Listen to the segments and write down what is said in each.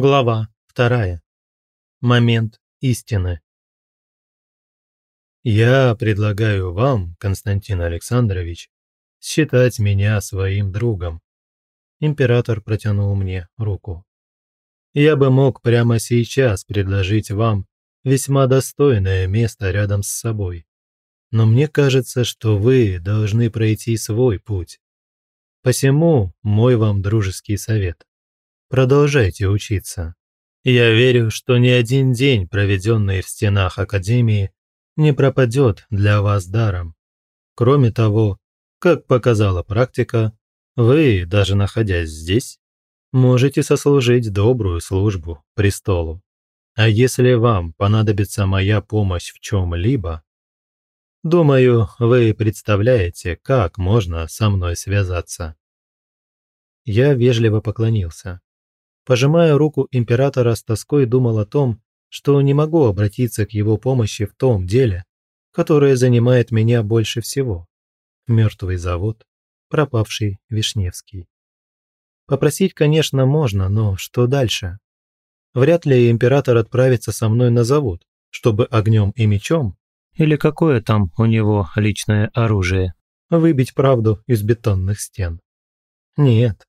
Глава вторая. Момент истины. Я предлагаю вам, Константин Александрович, считать меня своим другом. Император протянул мне руку. Я бы мог прямо сейчас предложить вам весьма достойное место рядом с собой. Но мне кажется, что вы должны пройти свой путь. Посему мой вам дружеский совет. Продолжайте учиться. Я верю, что ни один день, проведенный в стенах Академии, не пропадет для вас даром. Кроме того, как показала практика, вы, даже находясь здесь, можете сослужить добрую службу престолу. А если вам понадобится моя помощь в чем-либо, думаю, вы представляете, как можно со мной связаться. Я вежливо поклонился. Пожимая руку императора с тоской думал о том, что не могу обратиться к его помощи в том деле, которое занимает меня больше всего. Мертвый завод, пропавший Вишневский. Попросить, конечно, можно, но что дальше? Вряд ли император отправится со мной на завод, чтобы огнем и мечом, или какое там у него личное оружие, выбить правду из бетонных стен. Нет,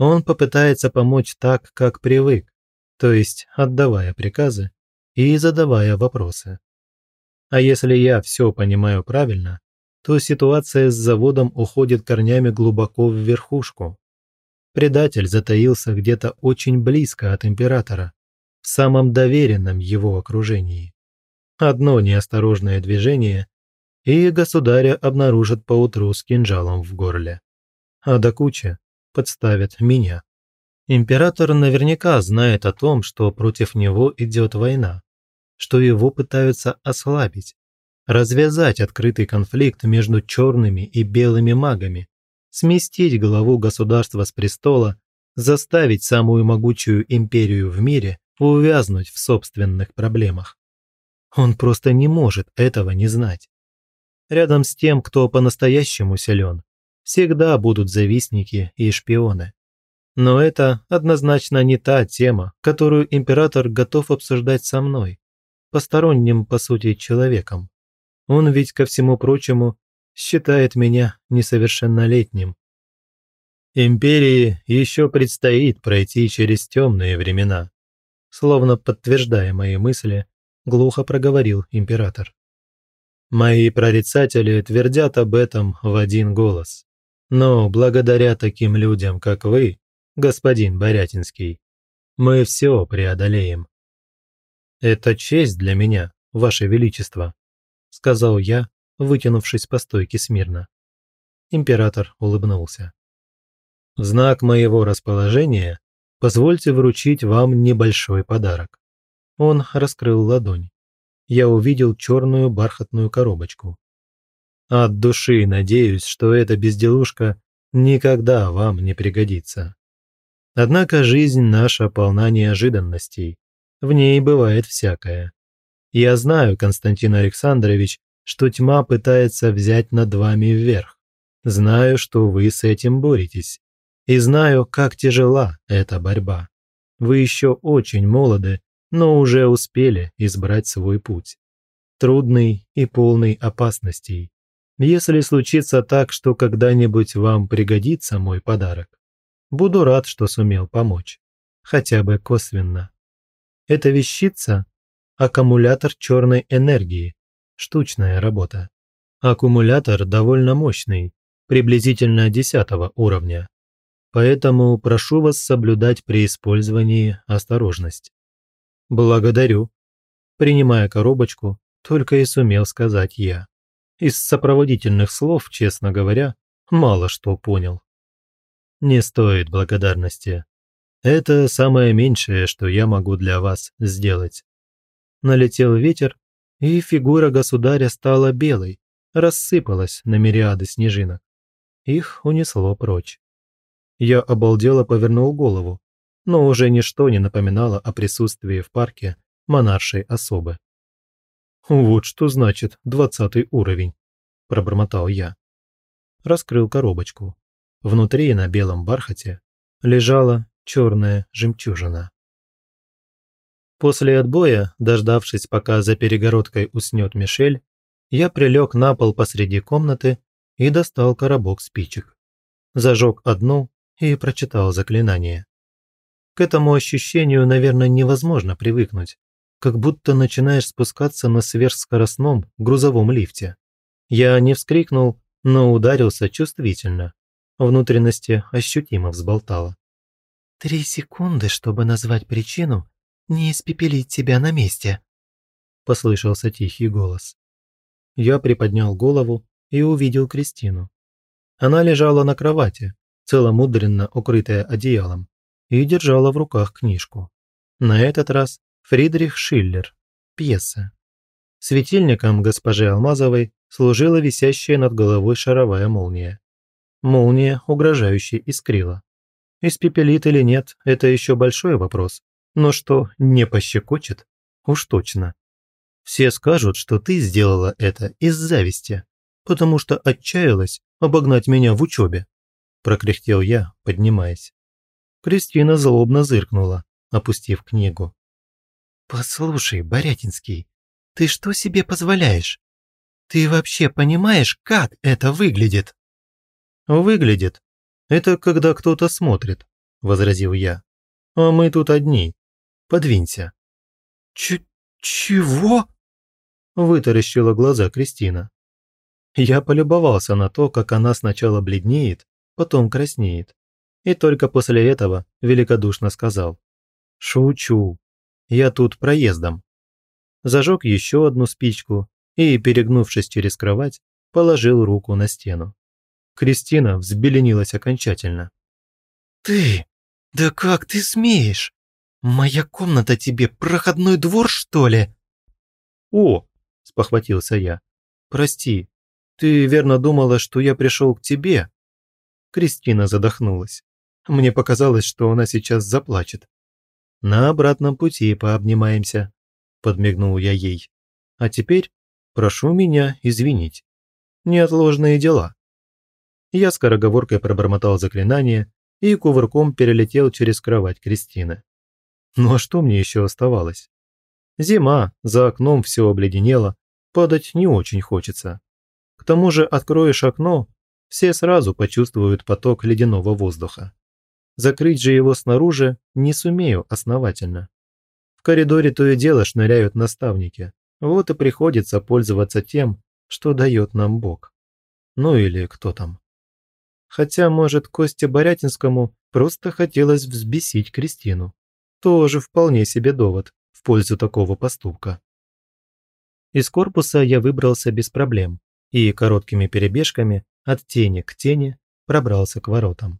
он попытается помочь так, как привык, то есть отдавая приказы и задавая вопросы. А если я все понимаю правильно, то ситуация с заводом уходит корнями глубоко в верхушку. Предатель затаился где-то очень близко от императора, в самом доверенном его окружении. Одно неосторожное движение, и государя обнаружат поутру с кинжалом в горле. А до кучи подставят меня. Император наверняка знает о том, что против него идет война, что его пытаются ослабить, развязать открытый конфликт между черными и белыми магами, сместить главу государства с престола, заставить самую могучую империю в мире увязнуть в собственных проблемах. Он просто не может этого не знать. Рядом с тем, кто по-настоящему силен, всегда будут завистники и шпионы. Но это однозначно не та тема, которую император готов обсуждать со мной, посторонним, по сути, человеком. Он ведь, ко всему прочему, считает меня несовершеннолетним. Империи еще предстоит пройти через темные времена. Словно подтверждая мои мысли, глухо проговорил император. Мои прорицатели твердят об этом в один голос. Но благодаря таким людям, как вы, господин Борятинский, мы все преодолеем. Это честь для меня, ваше величество, сказал я, вытянувшись по стойке смирно. Император улыбнулся. В знак моего расположения позвольте вручить вам небольшой подарок. Он раскрыл ладонь. Я увидел черную бархатную коробочку. От души надеюсь, что эта безделушка никогда вам не пригодится. Однако жизнь наша полна неожиданностей. В ней бывает всякое. Я знаю, Константин Александрович, что тьма пытается взять над вами вверх. Знаю, что вы с этим боретесь. И знаю, как тяжела эта борьба. Вы еще очень молоды, но уже успели избрать свой путь. Трудный и полный опасностей. Если случится так, что когда-нибудь вам пригодится мой подарок, буду рад, что сумел помочь. Хотя бы косвенно. Эта вещица – аккумулятор черной энергии, штучная работа. Аккумулятор довольно мощный, приблизительно 10 уровня. Поэтому прошу вас соблюдать при использовании осторожность. Благодарю. Принимая коробочку, только и сумел сказать я. Из сопроводительных слов, честно говоря, мало что понял. Не стоит благодарности. Это самое меньшее, что я могу для вас сделать. Налетел ветер, и фигура государя стала белой, рассыпалась на мириады снежинок. Их унесло прочь. Я обалдело повернул голову, но уже ничто не напоминало о присутствии в парке монаршей особы. «Вот что значит двадцатый уровень», – пробормотал я. Раскрыл коробочку. Внутри на белом бархате лежала черная жемчужина. После отбоя, дождавшись, пока за перегородкой уснет Мишель, я прилег на пол посреди комнаты и достал коробок спичек. Зажег одну и прочитал заклинание. К этому ощущению, наверное, невозможно привыкнуть, как будто начинаешь спускаться на сверхскоростном грузовом лифте. Я не вскрикнул, но ударился чувствительно. Внутренности ощутимо взболтало. «Три секунды, чтобы назвать причину, не испепелить тебя на месте», – послышался тихий голос. Я приподнял голову и увидел Кристину. Она лежала на кровати, целомудренно укрытая одеялом, и держала в руках книжку. На этот раз Фридрих Шиллер, пьеса. Светильником госпожи Алмазовой служила висящая над головой шаровая молния. Молния угрожающе искрила. Испепелит или нет, это еще большой вопрос. Но что не пощекочет? Уж точно. Все скажут, что ты сделала это из зависти, потому что отчаялась обогнать меня в учебе. Прокряхтел я, поднимаясь. Кристина злобно зыркнула, опустив книгу. «Послушай, Борятинский, ты что себе позволяешь? Ты вообще понимаешь, как это выглядит?» «Выглядит. Это когда кто-то смотрит», – возразил я. «А мы тут одни. Подвинься». Ч чего?» – вытаращила глаза Кристина. Я полюбовался на то, как она сначала бледнеет, потом краснеет. И только после этого великодушно сказал. «Шучу. Я тут проездом». Зажег еще одну спичку и, перегнувшись через кровать, положил руку на стену. Кристина взбеленилась окончательно. «Ты? Да как ты смеешь? Моя комната тебе проходной двор, что ли?» «О!» – спохватился я. «Прости, ты верно думала, что я пришел к тебе?» Кристина задохнулась. Мне показалось, что она сейчас заплачет. «На обратном пути пообнимаемся», – подмигнул я ей. «А теперь прошу меня извинить. Неотложные дела». Я скороговоркой пробормотал заклинание и кувырком перелетел через кровать Кристины. Ну а что мне еще оставалось? Зима, за окном все обледенело, падать не очень хочется. К тому же откроешь окно, все сразу почувствуют поток ледяного воздуха. Закрыть же его снаружи не сумею основательно. В коридоре то и дело шныряют наставники. Вот и приходится пользоваться тем, что дает нам Бог. Ну или кто там. Хотя, может, Косте Борятинскому просто хотелось взбесить Кристину. Тоже вполне себе довод в пользу такого поступка. Из корпуса я выбрался без проблем и короткими перебежками от тени к тени пробрался к воротам.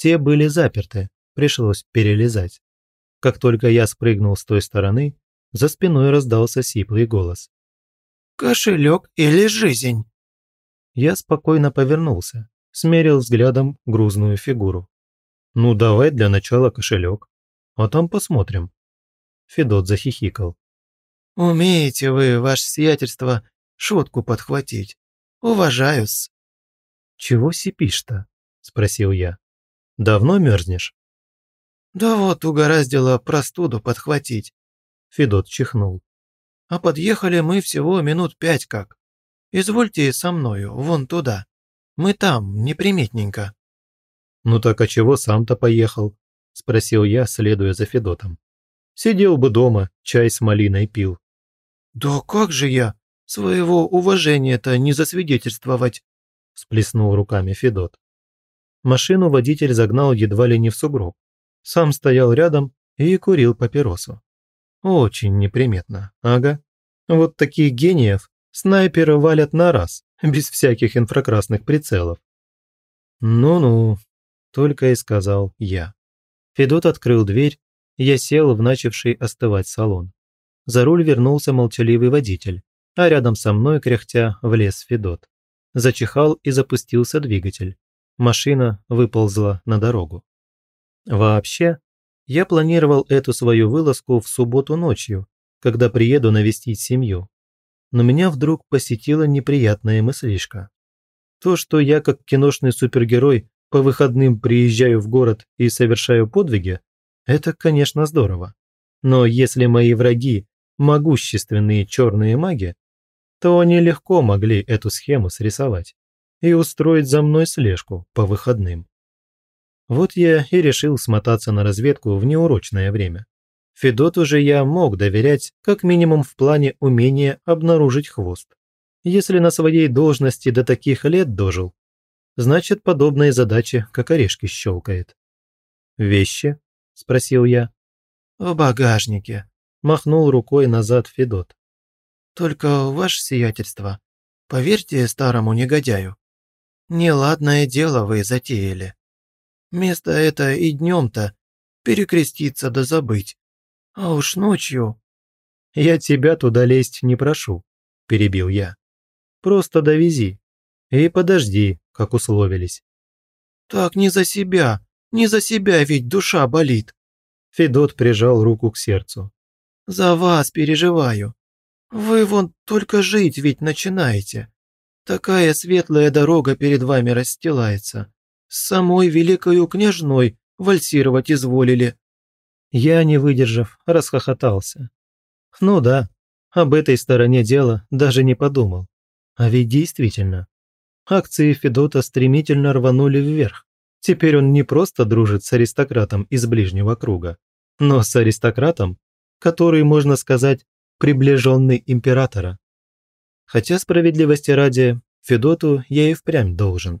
Те были заперты, пришлось перелезать. Как только я спрыгнул с той стороны, за спиной раздался сиплый голос. «Кошелек или жизнь?» Я спокойно повернулся, смерил взглядом грузную фигуру. «Ну давай для начала кошелек, а там посмотрим». Федот захихикал. «Умеете вы, ваше сиятельство, шутку подхватить. Уважаю-с». «Чего сипишь-то?» – спросил я. «Давно мерзнешь?» «Да вот угораздило простуду подхватить», – Федот чихнул. «А подъехали мы всего минут пять как. Извольте со мною, вон туда. Мы там, неприметненько». «Ну так а чего сам-то поехал?» – спросил я, следуя за Федотом. «Сидел бы дома, чай с малиной пил». «Да как же я? своего уважения-то не засвидетельствовать», – сплеснул руками Федот. Машину водитель загнал едва ли не в сугроб. Сам стоял рядом и курил папиросу. Очень неприметно, ага. Вот таких гениев снайперы валят на раз, без всяких инфракрасных прицелов. «Ну-ну», – только и сказал я. Федот открыл дверь, я сел в начавший остывать салон. За руль вернулся молчаливый водитель, а рядом со мной, кряхтя, влез Федот. Зачихал и запустился двигатель. Машина выползла на дорогу. Вообще, я планировал эту свою вылазку в субботу ночью, когда приеду навестить семью. Но меня вдруг посетила неприятная мыслишка. То, что я как киношный супергерой по выходным приезжаю в город и совершаю подвиги, это, конечно, здорово. Но если мои враги – могущественные черные маги, то они легко могли эту схему срисовать и устроить за мной слежку по выходным. Вот я и решил смотаться на разведку в неурочное время. Федоту же я мог доверять как минимум в плане умения обнаружить хвост. Если на своей должности до таких лет дожил, значит подобные задачи как орешки щелкает. «Вещи?» – спросил я. «В багажнике», – махнул рукой назад Федот. «Только, ваше сиятельство, поверьте старому негодяю, неладное дело вы затеяли. Место это и днем-то перекреститься да забыть, а уж ночью...» «Я тебя туда лезть не прошу», – перебил я. «Просто довези и подожди, как условились». «Так не за себя, не за себя ведь душа болит. Федот прижал руку к сердцу. За вас переживаю. Вы вон только жить ведь начинаете. Такая светлая дорога перед вами расстилается. С самой великою княжной вальсировать изволили. Я, не выдержав, расхохотался. Ну да, об этой стороне дела даже не подумал. А ведь действительно, акции Федота стремительно рванули вверх. Теперь он не просто дружит с аристократом из ближнего круга, но с аристократом, который, можно сказать, приближенный императора. Хотя справедливости ради, Федоту я и впрямь должен.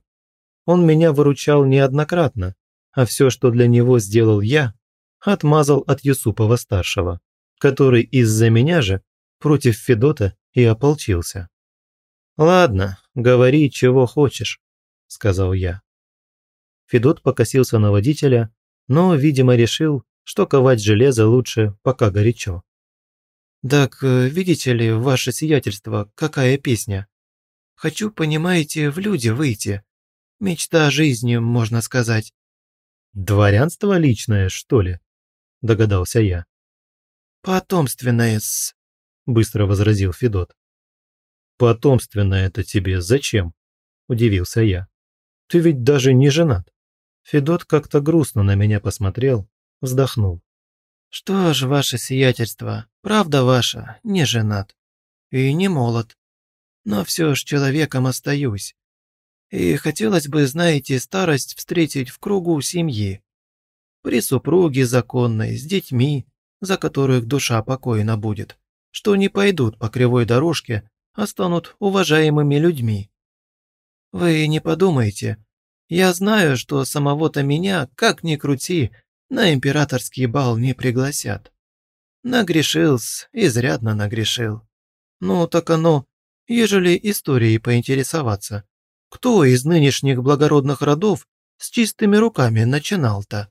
Он меня выручал неоднократно, а все, что для него сделал я, отмазал от Юсупова-старшего, который из-за меня же против Федота и ополчился. «Ладно, говори, чего хочешь», – сказал я. Федот покосился на водителя, но, видимо, решил, что ковать железо лучше, пока горячо. «Так, э, видите ли, ваше сиятельство, какая песня? Хочу, понимаете, в люди выйти. Мечта жизни, можно сказать». «Дворянство личное, что ли?» – догадался я. «Потомственное-с», – быстро возразил Федот. «Потомственное это тебе зачем?» – удивился я. «Ты ведь даже не женат». Федот как-то грустно на меня посмотрел, вздохнул. «Что ж, ваше сиятельство, правда ваша, не женат. И не молод. Но все ж человеком остаюсь. И хотелось бы, знаете, старость встретить в кругу семьи. При супруге законной, с детьми, за которых душа покойна будет, что не пойдут по кривой дорожке, а станут уважаемыми людьми. Вы не подумайте, я знаю, что самого-то меня, как ни крути, на императорский бал не пригласят. Нагрешился, изрядно нагрешил. Ну, так оно, ежели историей поинтересоваться. Кто из нынешних благородных родов с чистыми руками начинал-то?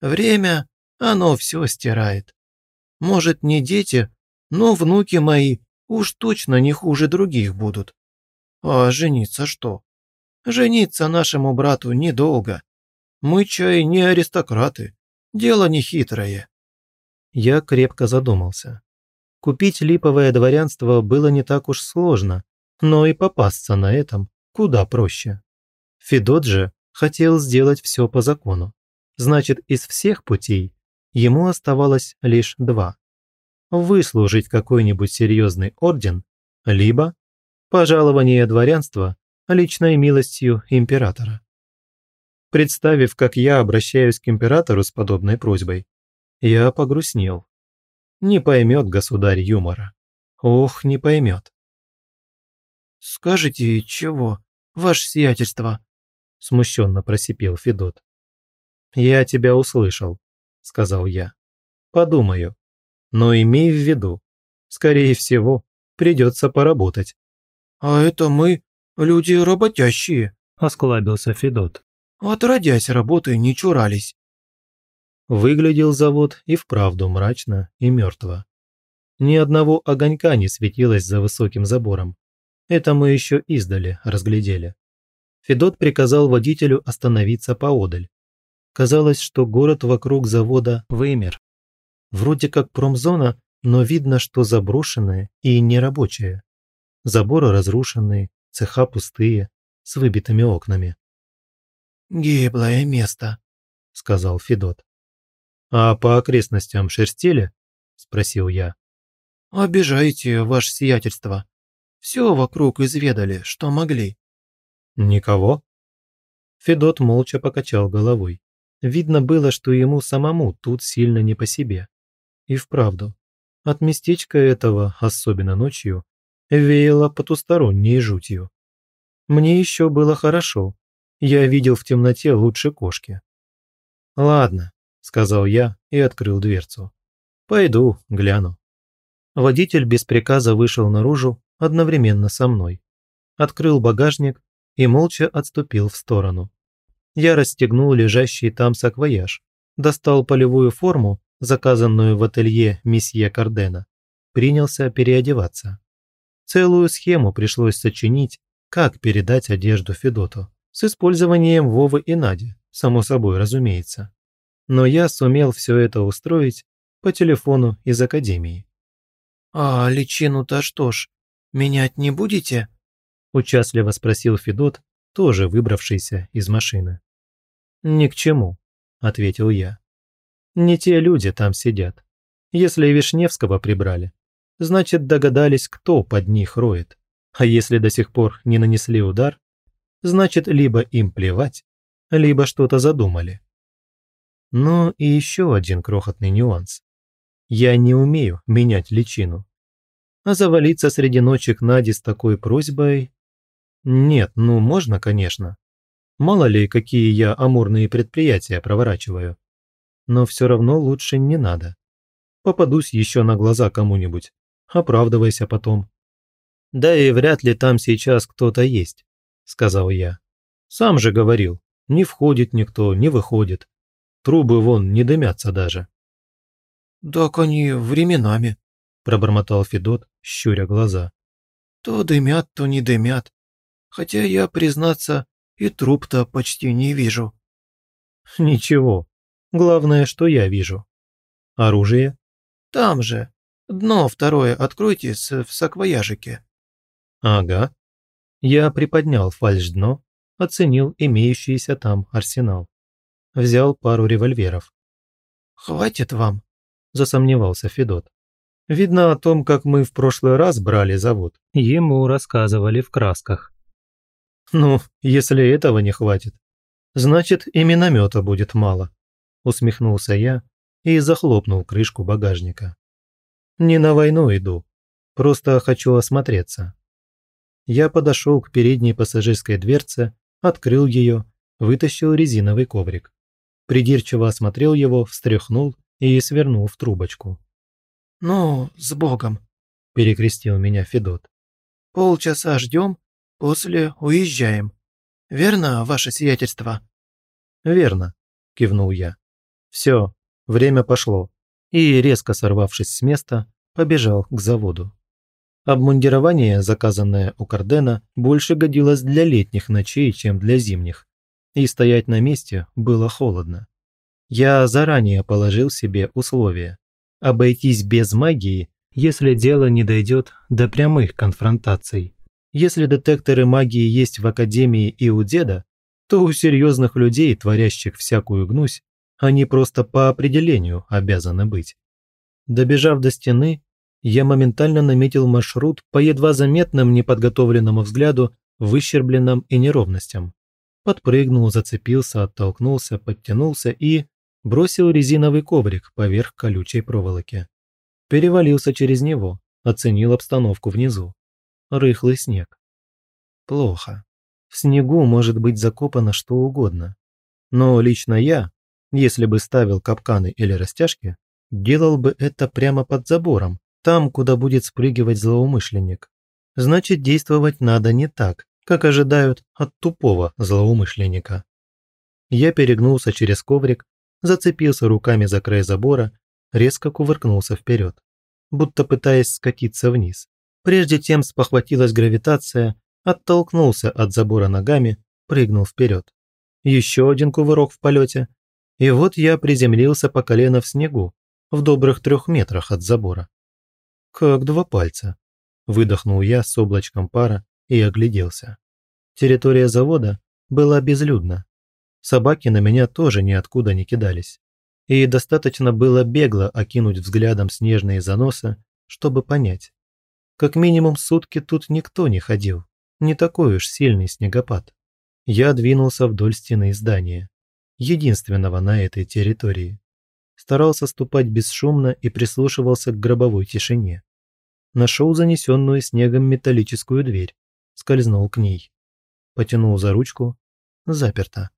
Время, оно все стирает. Может, не дети, но внуки мои уж точно не хуже других будут. А жениться что? Жениться нашему брату недолго. Мы, чай, не аристократы. Дело не хитрое». Я крепко задумался. Купить липовое дворянство было не так уж сложно, но и попасться на этом куда проще. Федот же хотел сделать все по закону. Значит, из всех путей ему оставалось лишь два. Выслужить какой-нибудь серьезный орден, либо пожалование дворянства личной милостью императора. Представив, как я обращаюсь к императору с подобной просьбой, я погрустнел. Не поймет государь юмора. Ох, не поймет. «Скажите, чего, ваше сиятельство?» Смущенно просипел Федот. «Я тебя услышал», — сказал я. «Подумаю. Но имей в виду, скорее всего, придется поработать». «А это мы Люди работящие», – осклабился Федот. «Отродясь работы не чурались». Выглядел завод и вправду мрачно и мертво. Ни одного огонька не светилось за высоким забором. Это мы еще издали разглядели. Федот приказал водителю остановиться поодаль. Казалось, что город вокруг завода вымер. Вроде как промзона, но видно, что заброшенная и нерабочая. Заборы разрушенные, цеха пустые, с выбитыми окнами. «Гиблое место», – сказал Федот. «А по окрестностям шерстили?» – спросил я. «Обижаете, ваше сиятельство. Все вокруг изведали, что могли». «Никого?» Федот молча покачал головой. Видно было, что ему самому тут сильно не по себе. И вправду, от местечка этого, особенно ночью, веяло потусторонней жутью. Мне еще было хорошо. Я видел в темноте лучше кошки. «Ладно», – сказал я и открыл дверцу. «Пойду, гляну». Водитель без приказа вышел наружу одновременно со мной. Открыл багажник и молча отступил в сторону. Я расстегнул лежащий там саквояж, достал полевую форму, заказанную в ателье месье Кардена, принялся переодеваться. Целую схему пришлось сочинить, как передать одежду Федоту, с использованием Вовы и Нади, само собой разумеется. Но я сумел все это устроить по телефону из академии. «А личину-то что ж, менять не будете?» – участливо спросил Федот, тоже выбравшийся из машины. «Ни к чему», – ответил я. «Не те люди там сидят. Если Вишневского прибрали, значит догадались, кто под них роет. А если до сих пор не нанесли удар, значит либо им плевать, либо что-то задумали. Ну и еще один крохотный нюанс. Я не умею менять личину. А завалиться среди ночи к Наде с такой просьбой... Нет, ну можно, конечно. Мало ли, какие я амурные предприятия проворачиваю. Но все равно лучше не надо. Попадусь еще на глаза кому-нибудь. Оправдывайся потом. Да и вряд ли там сейчас кто-то есть, сказал я. Сам же говорил, не входит никто, не выходит. Трубы вон не дымятся даже. «Так они временами», – пробормотал Федот, щуря глаза. «То дымят, то не дымят. Хотя я, признаться, и труп-то почти не вижу». «Ничего. Главное, что я вижу. Оружие?» «Там же. Дно второе откройте в саквояжике». «Ага». Я приподнял фальш-дно, оценил имеющийся там арсенал. Взял пару револьверов. «Хватит вам?» – засомневался Федот. Видно о том, как мы в прошлый раз брали завод. Ему рассказывали в красках. «Ну, если этого не хватит, значит и миномета будет мало», усмехнулся я и захлопнул крышку багажника. «Не на войну иду, просто хочу осмотреться». Я подошел к передней пассажирской дверце, открыл ее, вытащил резиновый коврик. Придирчиво осмотрел его, встряхнул и свернул в трубочку. «Ну, с Богом», – перекрестил меня Федот. «Полчаса ждем, После уезжаем. Верно, ваше сиятельство?» «Верно», – кивнул я. «Все, время пошло». И, резко сорвавшись с места, побежал к заводу. Обмундирование, заказанное у Кардена, больше годилось для летних ночей, чем для зимних. И стоять на месте было холодно. Я заранее положил себе условие. Обойтись без магии, если дело не дойдет до прямых конфронтаций. Если детекторы магии есть в Академии и у деда, то у серьезных людей, творящих всякую гнусь, они просто по определению обязаны быть. Добежав до стены, я моментально наметил маршрут по едва заметным неподготовленному взгляду выщербленным и неровностям. Подпрыгнул, зацепился, оттолкнулся, подтянулся и бросил резиновый коврик поверх колючей проволоки. Перевалился через него, оценил обстановку внизу рыхлый снег. Плохо. В снегу может быть закопано что угодно. Но лично я, если бы ставил капканы или растяжки, делал бы это прямо под забором, там, куда будет спрыгивать злоумышленник. Значит, действовать надо не так, как ожидают от тупого злоумышленника. Я перегнулся через коврик, зацепился руками за край забора, резко кувыркнулся вперед, будто пытаясь скатиться вниз. Прежде тем спохватилась гравитация, оттолкнулся от забора ногами, прыгнул вперед. Еще один кувырок в полете, и вот я приземлился по колено в снегу, в добрых трех метрах от забора. Как два пальца. Выдохнул я с облачком пара и огляделся. Территория завода была безлюдна. Собаки на меня тоже ниоткуда не кидались. и достаточно было бегло окинуть взглядом снежные заносы, чтобы понять. Как минимум сутки тут никто не ходил, не такой уж сильный снегопад. Я двинулся вдоль стены здания, единственного на этой территории. Старался ступать бесшумно и прислушивался к гробовой тишине. Нашел занесенную снегом металлическую дверь, скользнул к ней. Потянул за ручку, заперто.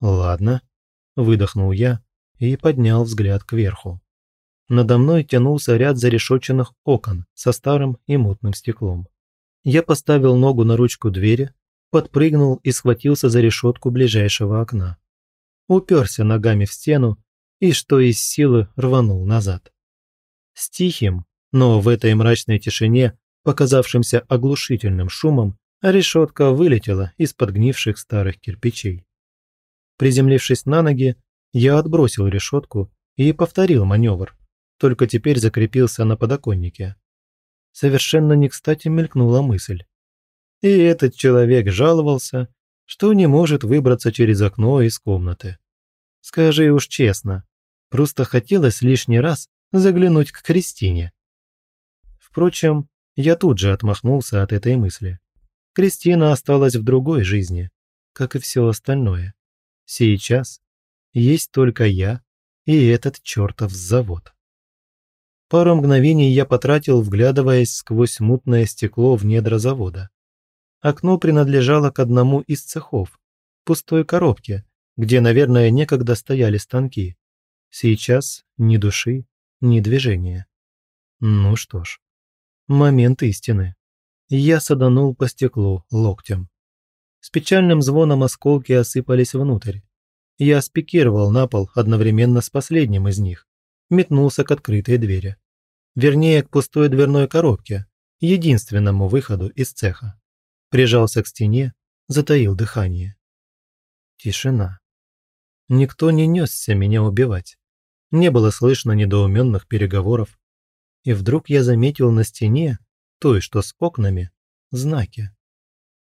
«Ладно», – выдохнул я и поднял взгляд кверху. Надо мной тянулся ряд зарешоченных окон со старым и мутным стеклом. Я поставил ногу на ручку двери, подпрыгнул и схватился за решетку ближайшего окна. Уперся ногами в стену и, что из силы, рванул назад. С тихим, но в этой мрачной тишине, показавшимся оглушительным шумом, решетка вылетела из подгнивших старых кирпичей. Приземлившись на ноги, я отбросил решетку и повторил маневр, только теперь закрепился на подоконнике. Совершенно не кстати мелькнула мысль. И этот человек жаловался, что не может выбраться через окно из комнаты. Скажи уж честно, просто хотелось лишний раз заглянуть к Кристине. Впрочем, я тут же отмахнулся от этой мысли. Кристина осталась в другой жизни, как и все остальное. Сейчас есть только я и этот чертов завод. Пару мгновений я потратил, вглядываясь сквозь мутное стекло в недра завода. Окно принадлежало к одному из цехов, пустой коробке, где, наверное, некогда стояли станки. Сейчас ни души, ни движения. Ну что ж, момент истины. Я саданул по стеклу локтем. С печальным звоном осколки осыпались внутрь. Я спикировал на пол одновременно с последним из них, метнулся к открытой двери. Вернее, к пустой дверной коробке, единственному выходу из цеха. Прижался к стене, затаил дыхание. Тишина. Никто не несся меня убивать. Не было слышно недоуменных переговоров. И вдруг я заметил на стене, той, что с окнами, знаки.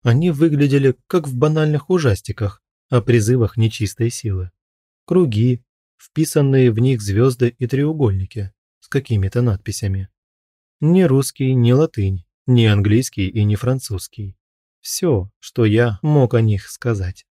Они выглядели как в банальных ужастиках, о призывах нечистой силы. Круги, вписанные в них звезды и треугольники с какими-то надписями. Ни русский, ни латынь, ни английский и ни французский. Все, что я мог о них сказать.